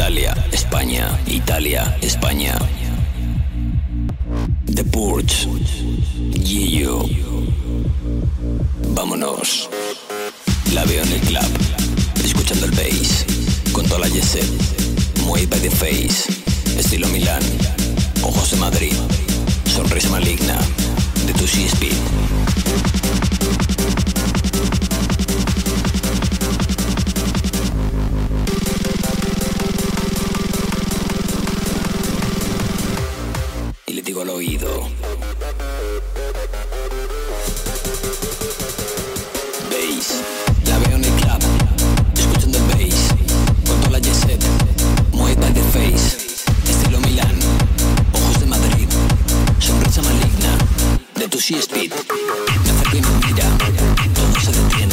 Italia, España, Italia, España. The Purge, Gillo. Vámonos. La veo en el club, escuchando el bass, con toda la yeset. Muy by the face, estilo Milán, ojos de Madrid, sonrisa maligna, Y le digo al oído. Bass, la veo en el club, escuchando el bass, con toda la muy by the face, estilo Milán, ojos de Madrid, sonrisa maligna, de tu Speed. Me me mira, todo se detiene,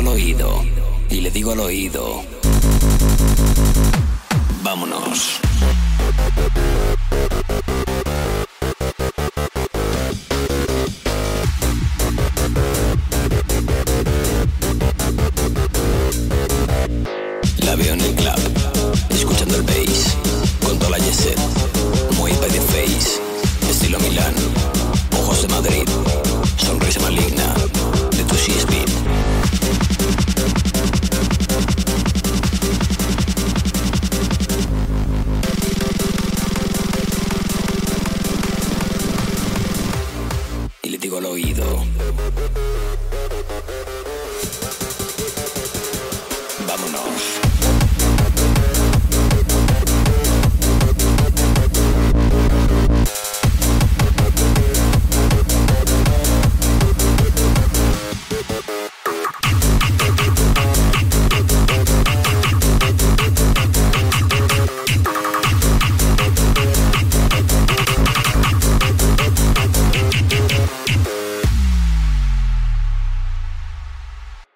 al oído, y le digo al oído. Vámonos. La veo en el club, escuchando el bass, con toda la yeset, Y le digo al oído,